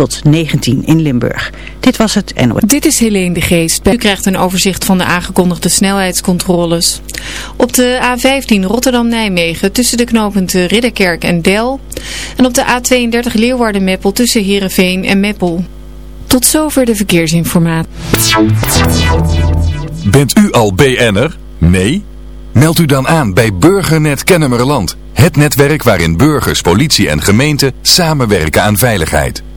tot 19 in Limburg. Dit was het NOS. Dit is Helene de Geest. U krijgt een overzicht van de aangekondigde snelheidscontroles. Op de A15 Rotterdam-Nijmegen tussen de knooppunten Ridderkerk en Del. En op de A32 Leeuwarden-Meppel tussen Heerenveen en Meppel. Tot zover de verkeersinformatie. Bent u al BN'er? Nee? Meld u dan aan bij Burgernet Kennemerland. Het netwerk waarin burgers, politie en gemeente samenwerken aan veiligheid.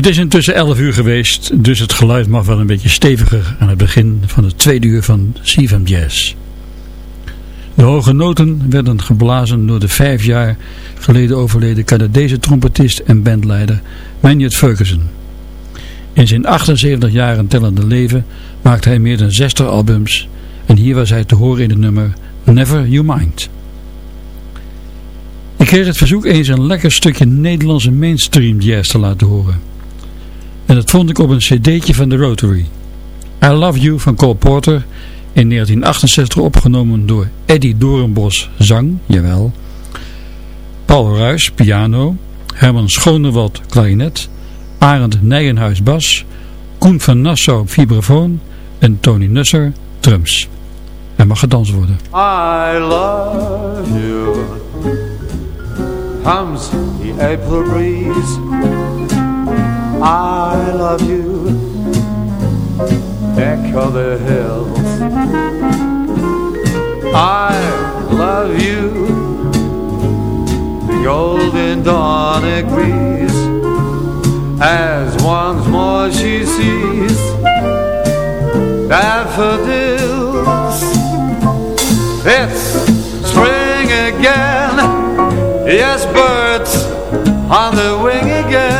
Het is intussen 11 uur geweest, dus het geluid mag wel een beetje steviger aan het begin van het tweede uur van CFM Jazz. De hoge noten werden geblazen door de vijf jaar geleden overleden Canadese trompetist en bandleider Maynard Ferguson. In zijn 78 jaren tellende leven maakte hij meer dan 60 albums en hier was hij te horen in het nummer Never You Mind. Ik kreeg het verzoek eens een lekker stukje Nederlandse mainstream jazz te laten horen. En dat vond ik op een cd'tje van de Rotary. I Love You van Cole Porter, in 1968 opgenomen door Eddie Doornbos zang, jawel. Paul Ruys piano, Herman Schonewald klarinet, Arend Nijenhuis bas, Koen van Nassau vibrafoon en Tony Nusser drums. Er mag gedanst worden. I love you Comes the April breeze I love you. Echo the hills. I love you. The golden dawn agrees. As once more she sees Daffodils. It's spring again. Yes, birds on the wing again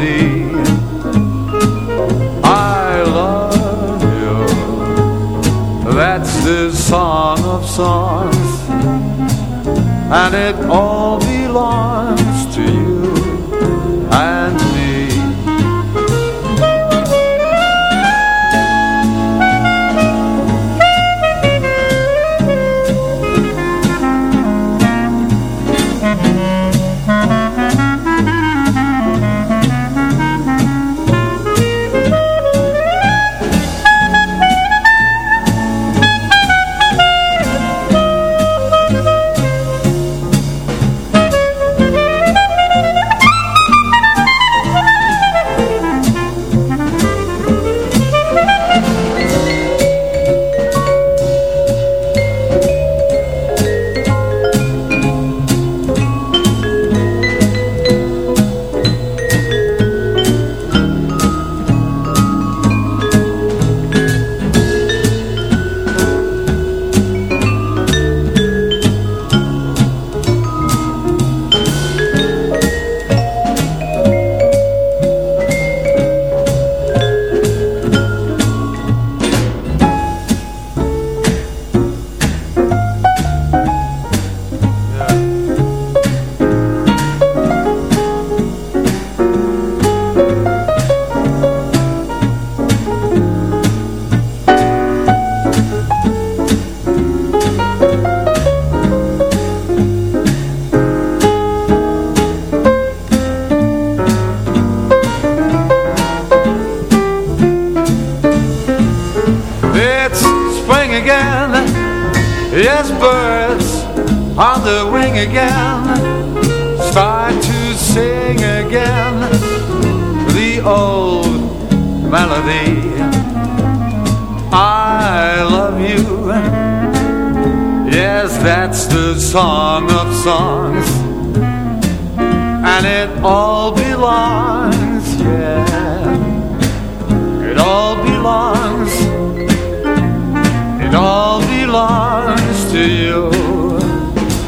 melody I love you. That's the song of songs. And it all belongs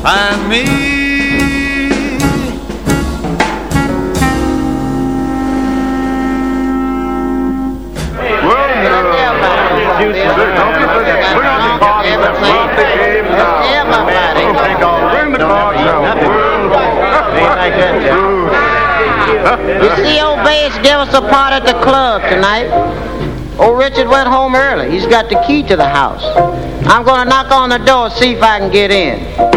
and me. You see, old Bass gave us a part at the club tonight. Old Richard went home early. He's got the key to the house. I'm gonna knock on the door, see if I can get in.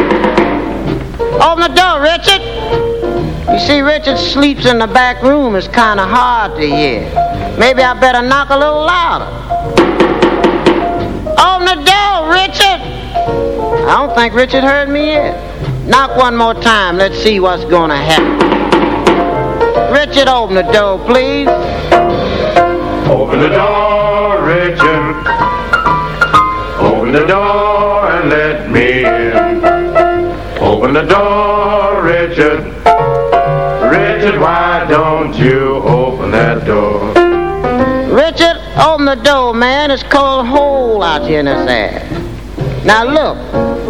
Open the door, Richard. You see, Richard sleeps in the back room. It's kind of hard to hear. Maybe I better knock a little louder. Open the door, Richard. I don't think Richard heard me yet. Knock one more time. Let's see what's gonna happen. Richard, open the door, please. Open the door, Richard. Open the door the door, Richard. Richard, why don't you open that door? Richard, open the door, man. It's cold hole out here in this ass. Now look,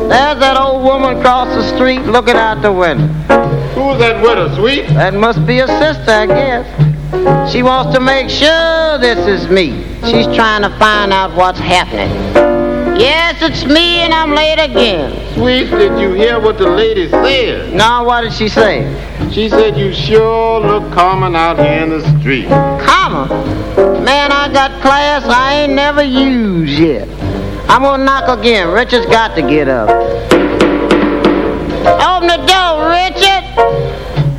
there's that old woman across the street looking out the window. Who's that widow, sweet? That must be a sister, I guess. She wants to make sure this is me. She's trying to find out what's happening. Yes, it's me and I'm late again. Sweet, did you hear what the lady said? Now, what did she say? She said you sure look common out here in the street. Common? Man, I got class I ain't never used yet. I'm gonna knock again. Richard's got to get up. Open the door, Richard!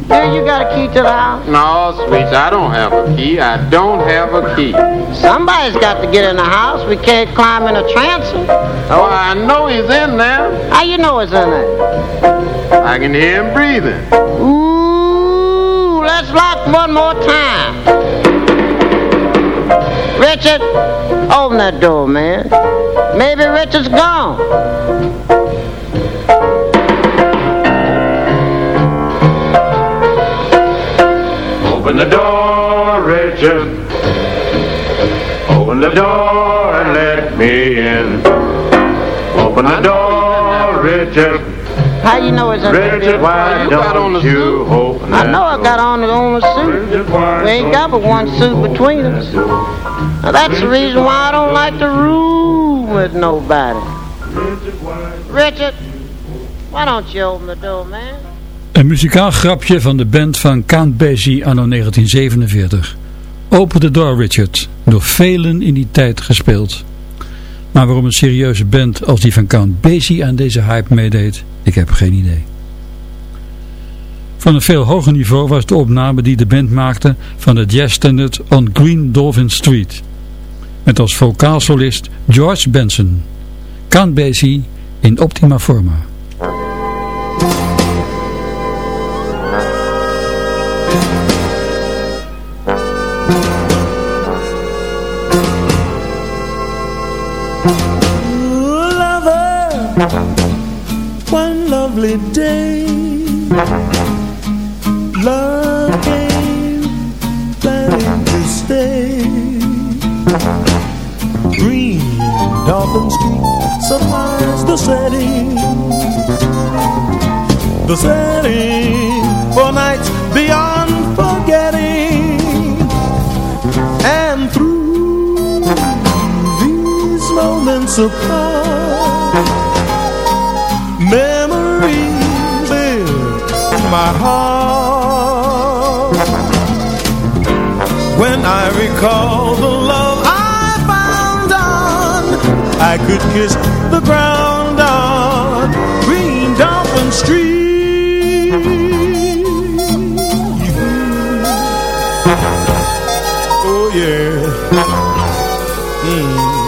Here, you got a key to the house? No, sweet, I don't have a key. I don't have a key. Somebody's got to get in the house. We can't climb in a transom. Oh, I know he's in there. How you know he's in there? I can hear him breathing. Ooh, let's lock one more time. Richard, open that door, man. Maybe Richard's gone. Open the door, Richard. Open the door and let me in. Open the door, Richard. How you know it's in there? Richard, why don't you open I that know I got on the only suit. We ain't got but one suit between us. Now that's the reason why I don't like to room with nobody. Richard, why don't you open the door, man? Een muzikaal grapje van de band van Count Basie anno 1947. Open the Door Richard, door velen in die tijd gespeeld. Maar waarom een serieuze band als die van Count Basie aan deze hype meedeed, ik heb geen idee. Van een veel hoger niveau was de opname die de band maakte van de jazzstandard On Green Dolphin Street. Met als vocaalsolist George Benson. Count Basie in optima forma. One lovely day, love came planning to stay. Green Dolphin Street supplies the setting, the setting for nights beyond forgetting, and through these moments apart. my heart. When I recall the love I found on I could kiss the ground on Green Dolphin Street. Oh yeah. Mm.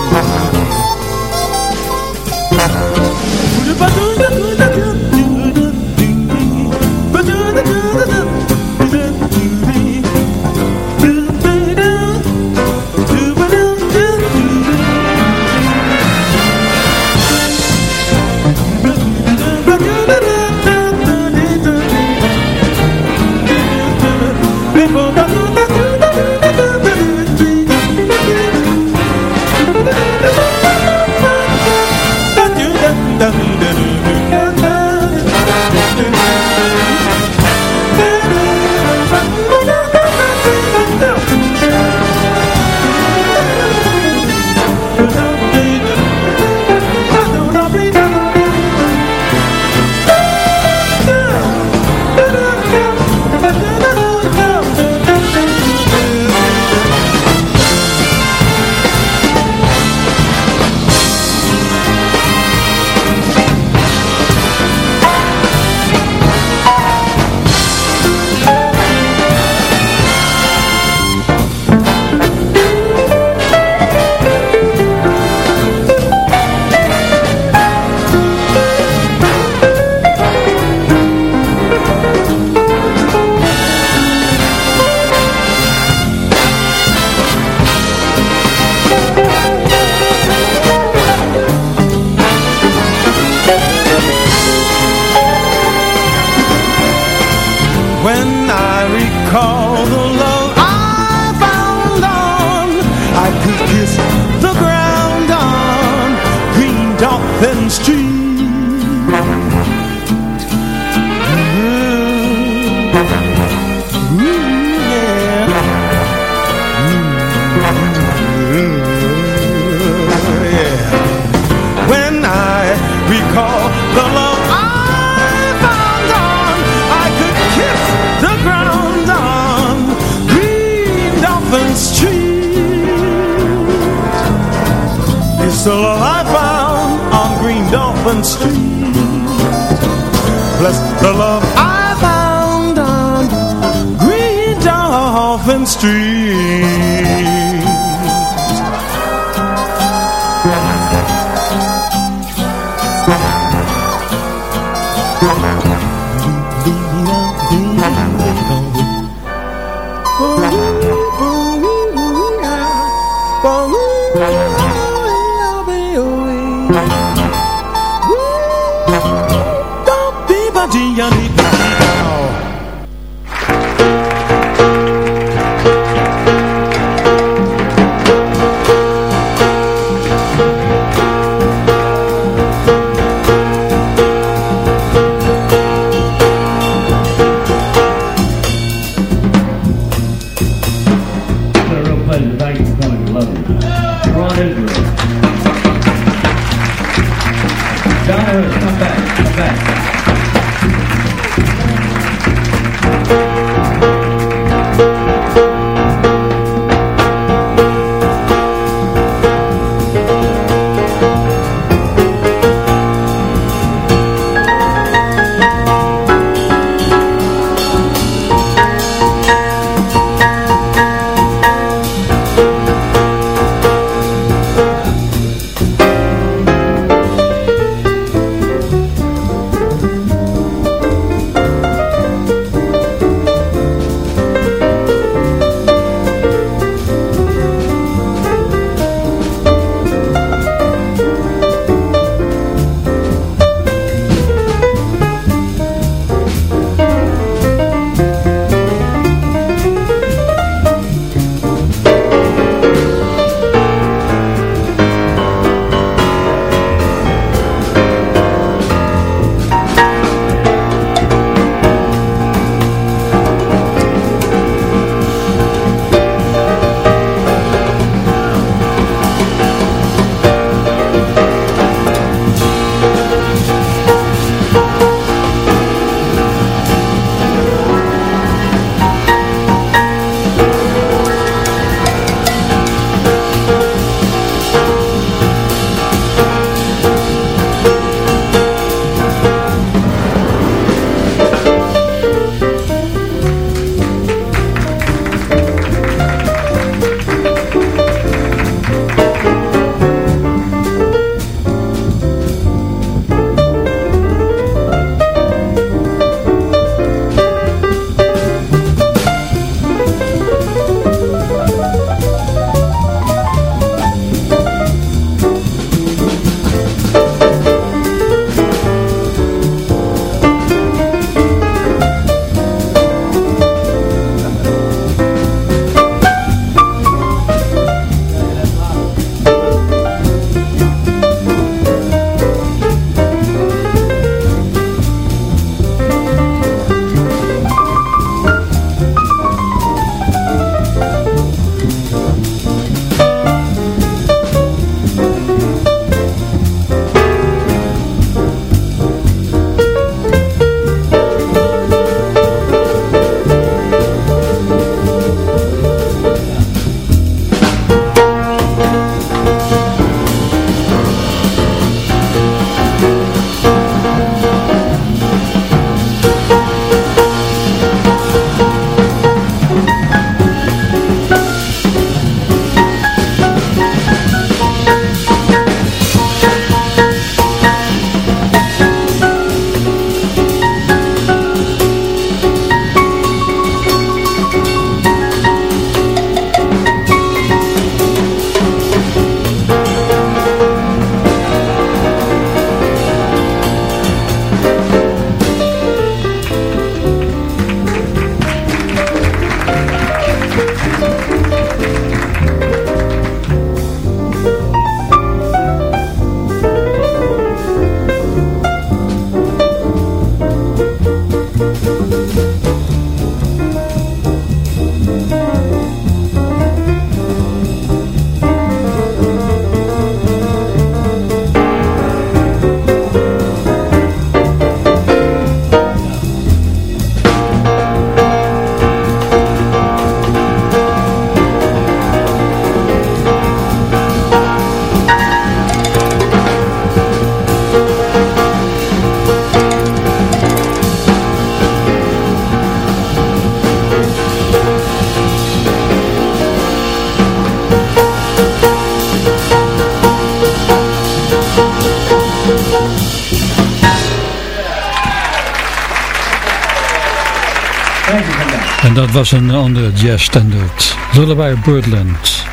Was een andere jazzstandard. Lullaby Birdland.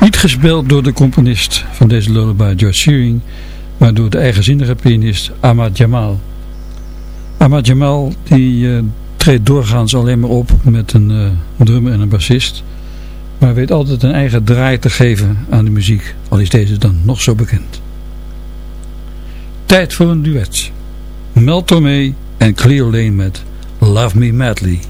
Niet gespeeld door de componist van deze lullaby George Shearing, maar door de eigenzinnige pianist Ahmad Jamal. Ahmad Jamal die uh, treedt doorgaans alleen maar op met een uh, drummer en een bassist, maar weet altijd een eigen draai te geven aan de muziek, al is deze dan nog zo bekend. Tijd voor een duet. Mel Tormé en Cleo Lane met Love Me Madly.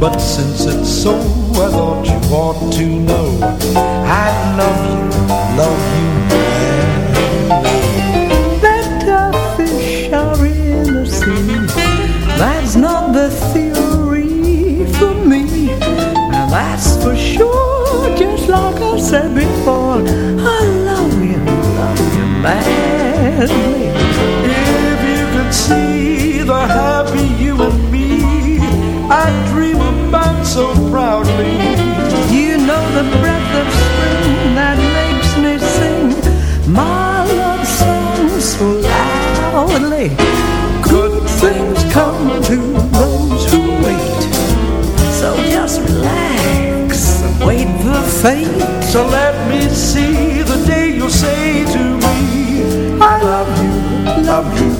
But since it's so, I thought you ought to know. I love you, love you madly That fish are in the sea. That's not the theory for me. And that's for sure, just like I said before. I love you, love you madly If you could see the happy you and me I dream about so proudly. You know the breath of spring that makes me sing. My love song so loudly. Good things come to those who wait. So just relax and wait for fate. So let me see the day you'll say to me I love you, love you,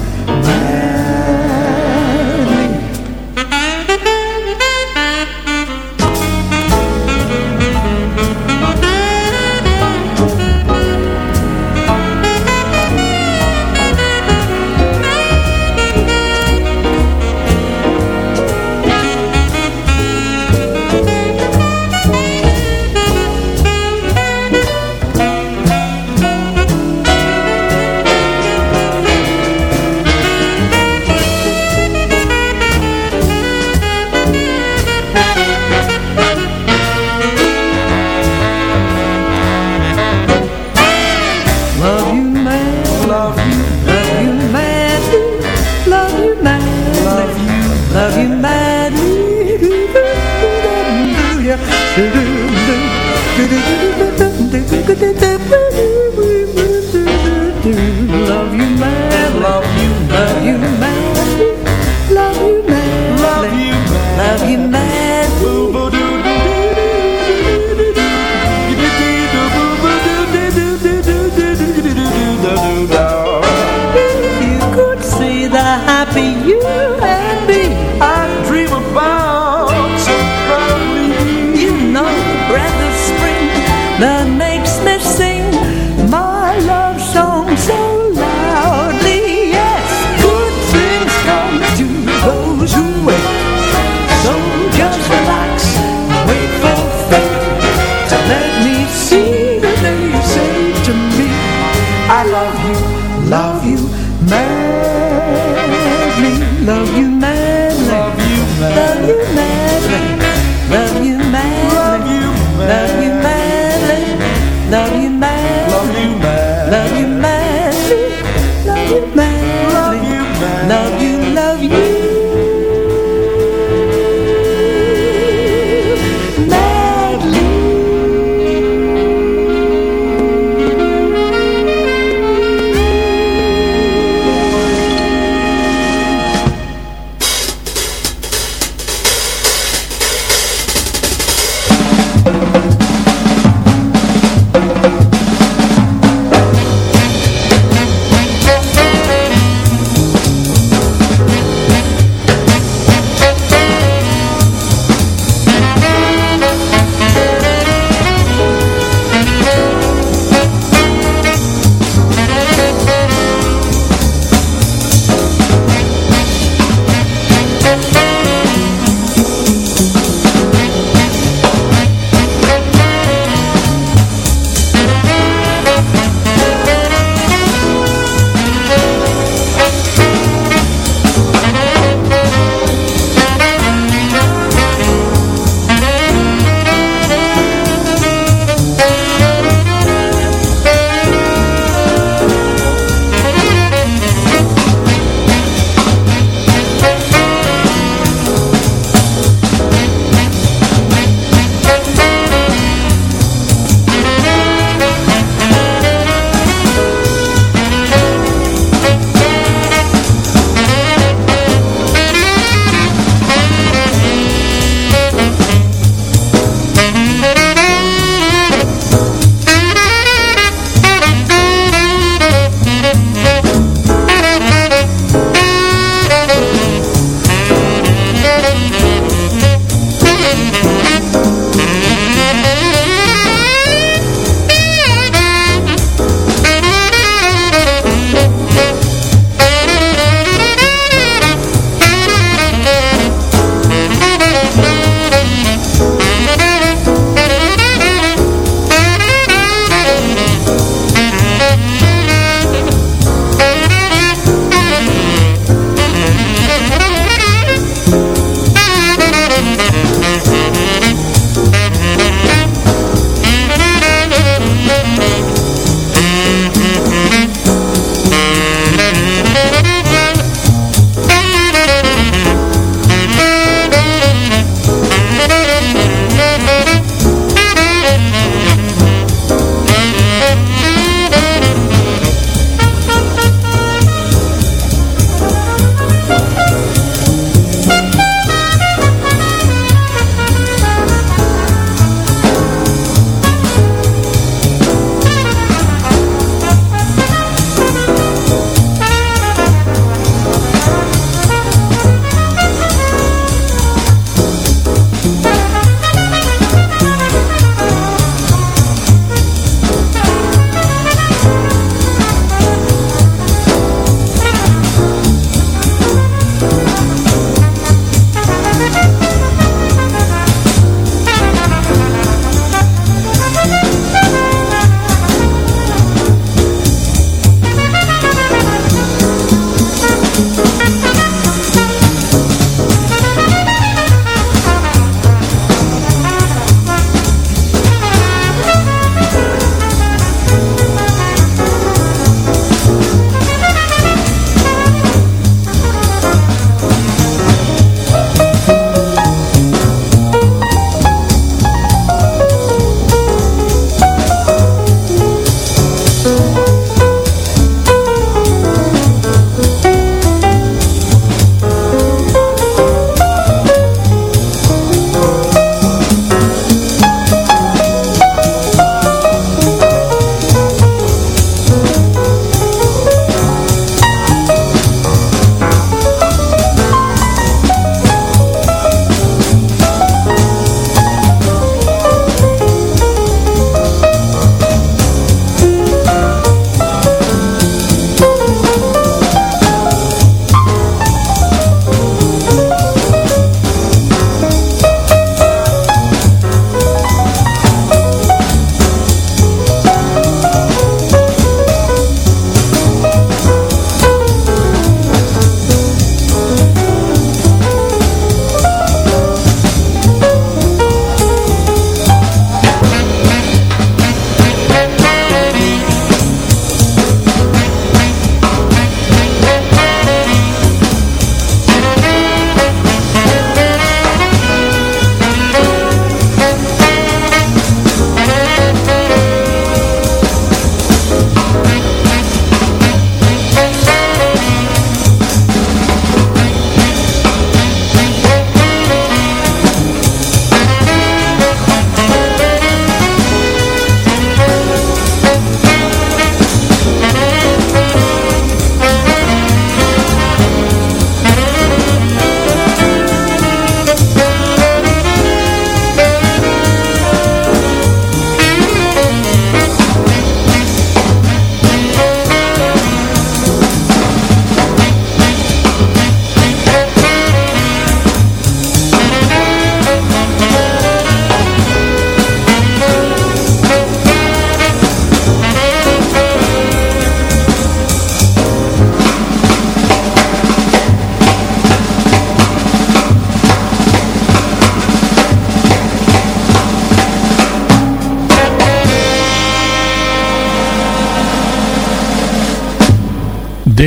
did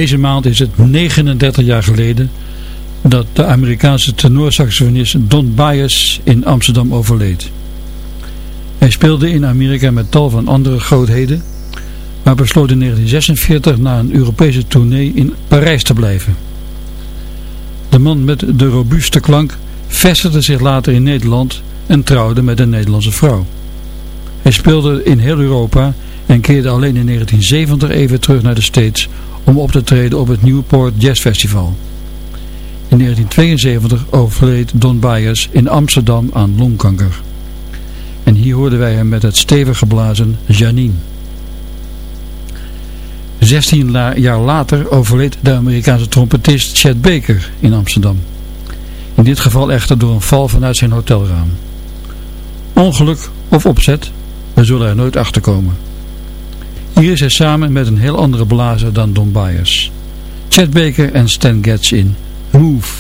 Deze maand is het 39 jaar geleden dat de Amerikaanse tenorsaxofonist Don Byers in Amsterdam overleed. Hij speelde in Amerika met tal van andere grootheden, maar besloot in 1946 na een Europese tournee in Parijs te blijven. De man met de robuuste klank vestigde zich later in Nederland en trouwde met een Nederlandse vrouw. Hij speelde in heel Europa en keerde alleen in 1970 even terug naar de States om op te treden op het Newport Jazz Festival. In 1972 overleed Don Byers in Amsterdam aan longkanker. En hier hoorden wij hem met het stevig geblazen Janine. 16 jaar later overleed de Amerikaanse trompetist Chet Baker in Amsterdam. In dit geval echter door een val vanuit zijn hotelraam. Ongeluk of opzet, we zullen er nooit achter komen. Hier is hij samen met een heel andere blazer dan Don Byers. Chet Baker en Stan Getz in Move.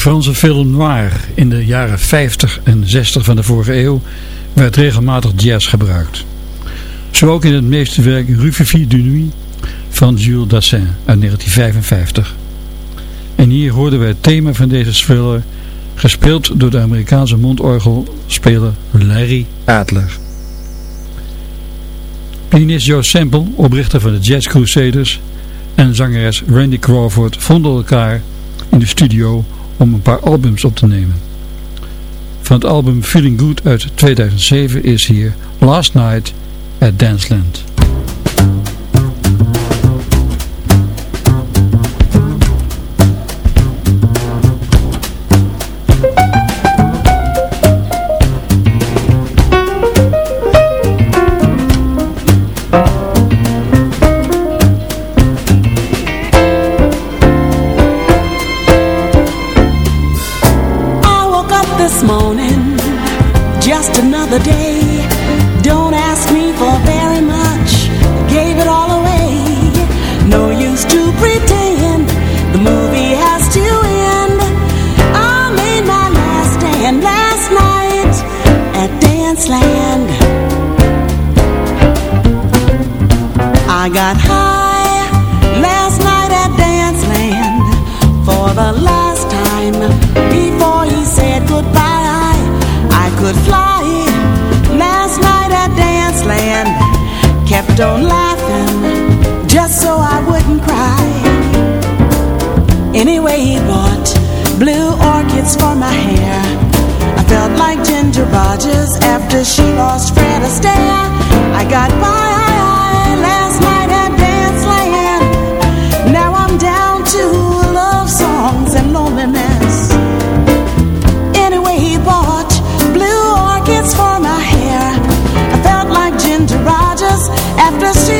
Franse film noir in de jaren 50 en 60 van de vorige eeuw werd regelmatig jazz gebruikt. Zo ook in het meesterwerk Rue du Nuit van Jules Dassin uit 1955. En hier hoorden wij het thema van deze thriller gespeeld door de Amerikaanse mondorgelspeler Larry Adler. Pianist Joe Sample, oprichter van de Jazz Crusaders en zangeres Randy Crawford vonden elkaar in de studio om een paar albums op te nemen. Van het album Feeling Good uit 2007 is hier Last Night at Danceland. To pretend, the movie has to end. I made my last stand last night at Danceland. I got high last night at Danceland for the last time before he said goodbye. I could fly last night at Danceland, kept on laughing he bought blue orchids for my hair. I felt like Ginger Rogers after she lost Fred Astaire. I got by last night at Danceland. Now I'm down to love songs and loneliness. Anyway, he bought blue orchids for my hair. I felt like Ginger Rogers after she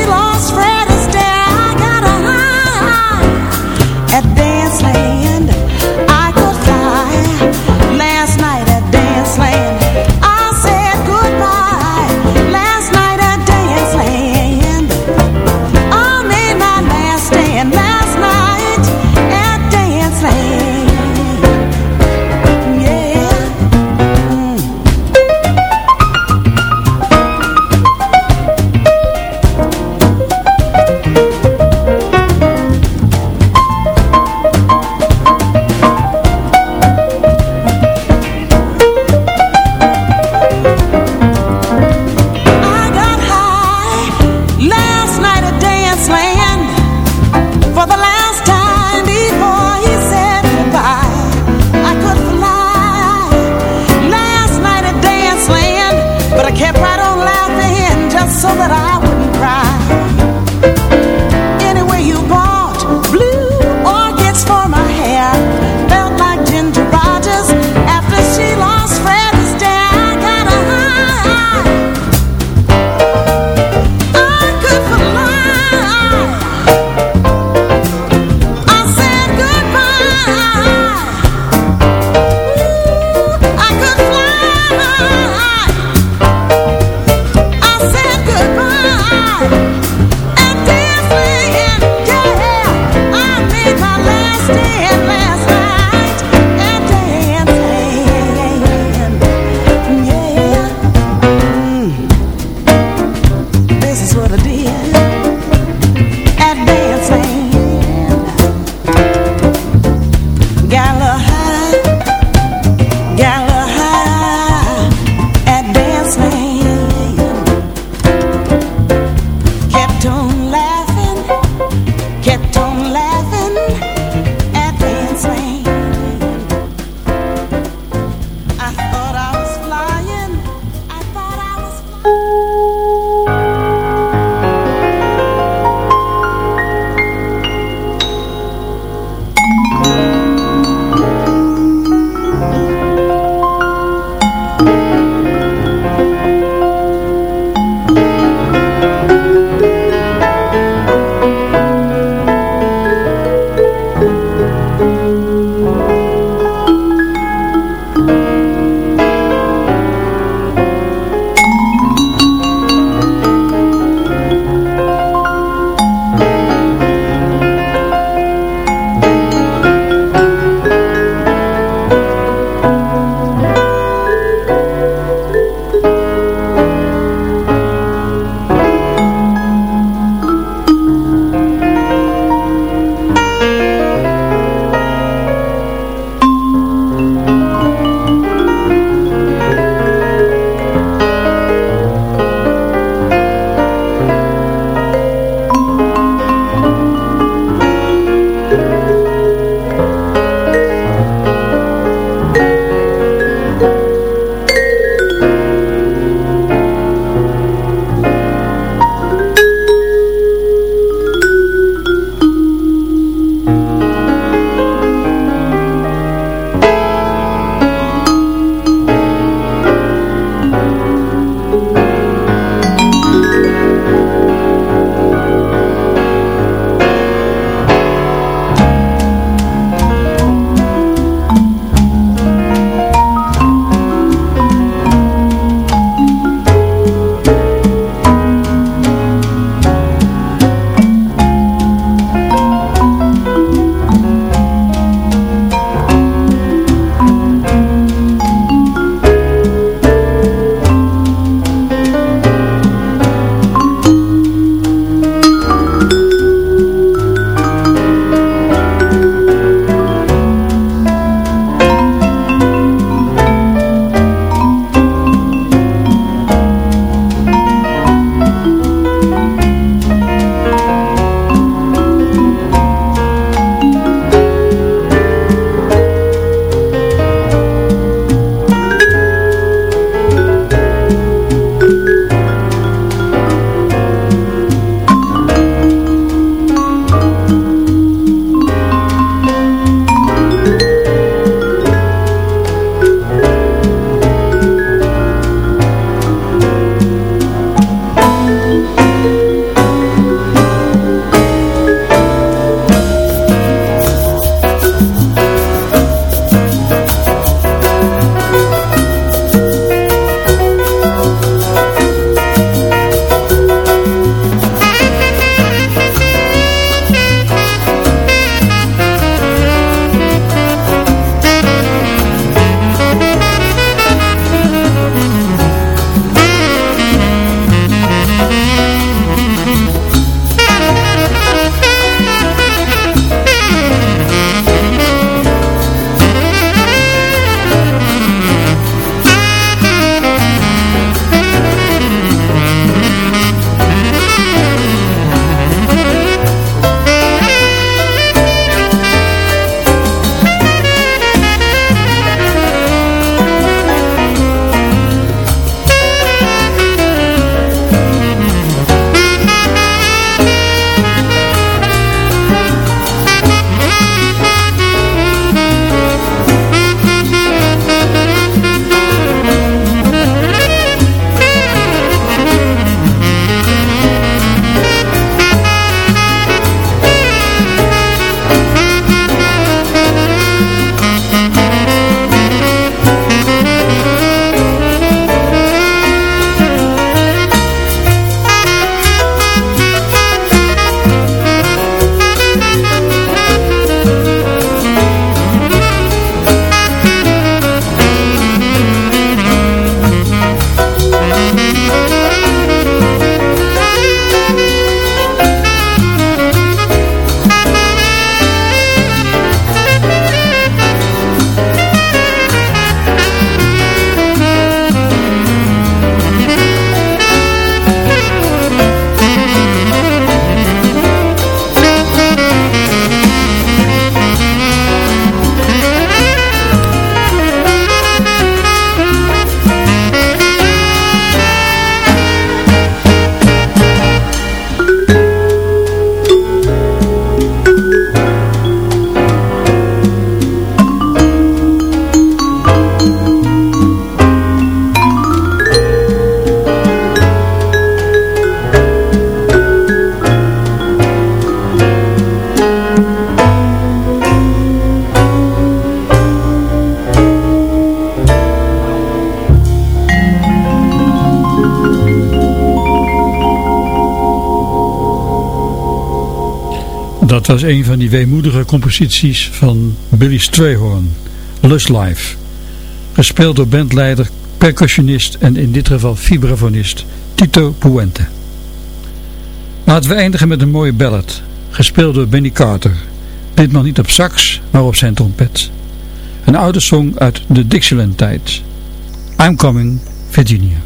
was een van die weemoedige composities van Billy Strayhorn, Lust Life. Gespeeld door bandleider, percussionist en in dit geval vibrafonist Tito Puente. Laten we eindigen met een mooie ballad, gespeeld door Benny Carter. Ditmaal niet op sax, maar op zijn trompet. Een oude song uit de Dixieland tijd. I'm Coming, Virginia.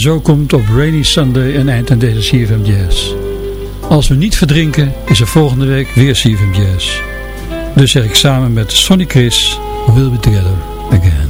Zo komt op Rainy Sunday een eind aan deze CFM Jazz. Als we niet verdrinken, is er volgende week weer CFM Jazz. Dus zeg ik samen met Sonny Chris, we'll be together again.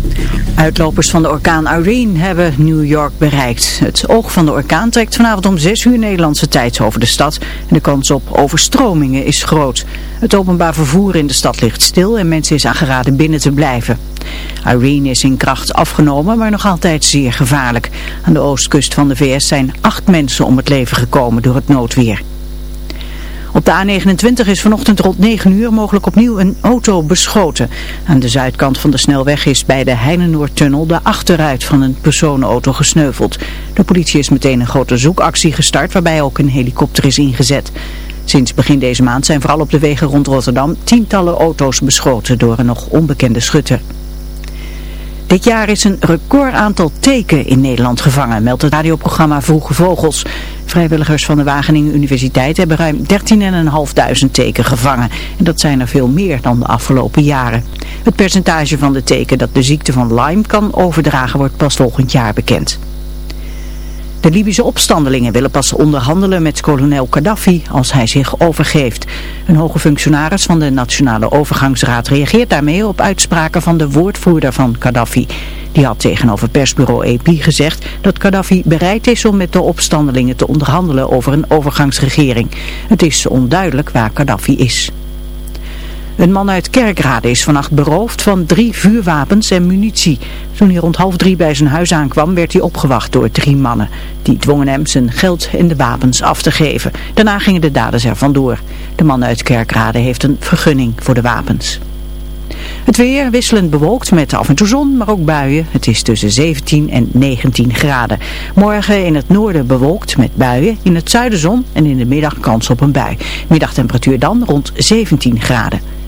Uitlopers van de orkaan Irene hebben New York bereikt. Het oog van de orkaan trekt vanavond om 6 uur Nederlandse tijd over de stad. En de kans op overstromingen is groot. Het openbaar vervoer in de stad ligt stil en mensen is aangeraden binnen te blijven. Irene is in kracht afgenomen, maar nog altijd zeer gevaarlijk. Aan de oostkust van de VS zijn acht mensen om het leven gekomen door het noodweer. Op de A29 is vanochtend rond 9 uur mogelijk opnieuw een auto beschoten. Aan de zuidkant van de snelweg is bij de Heinenoordtunnel de achteruit van een personenauto gesneuveld. De politie is meteen een grote zoekactie gestart waarbij ook een helikopter is ingezet. Sinds begin deze maand zijn vooral op de wegen rond Rotterdam tientallen auto's beschoten door een nog onbekende schutter. Dit jaar is een record aantal teken in Nederland gevangen, meldt het radioprogramma Vroege Vogels. Vrijwilligers van de Wageningen Universiteit hebben ruim 13.500 teken gevangen. En dat zijn er veel meer dan de afgelopen jaren. Het percentage van de teken dat de ziekte van Lyme kan overdragen wordt pas volgend jaar bekend. De Libische opstandelingen willen pas onderhandelen met kolonel Gaddafi als hij zich overgeeft. Een hoge functionaris van de Nationale Overgangsraad reageert daarmee op uitspraken van de woordvoerder van Gaddafi. Die had tegenover persbureau AP gezegd dat Gaddafi bereid is om met de opstandelingen te onderhandelen over een overgangsregering. Het is onduidelijk waar Gaddafi is. Een man uit Kerkrade is vannacht beroofd van drie vuurwapens en munitie. Toen hij rond half drie bij zijn huis aankwam werd hij opgewacht door drie mannen. Die dwongen hem zijn geld en de wapens af te geven. Daarna gingen de daders er vandoor. De man uit Kerkrade heeft een vergunning voor de wapens. Het weer wisselend bewolkt met af en toe zon, maar ook buien. Het is tussen 17 en 19 graden. Morgen in het noorden bewolkt met buien. In het zuiden zon en in de middag kans op een bui. Middagtemperatuur dan rond 17 graden.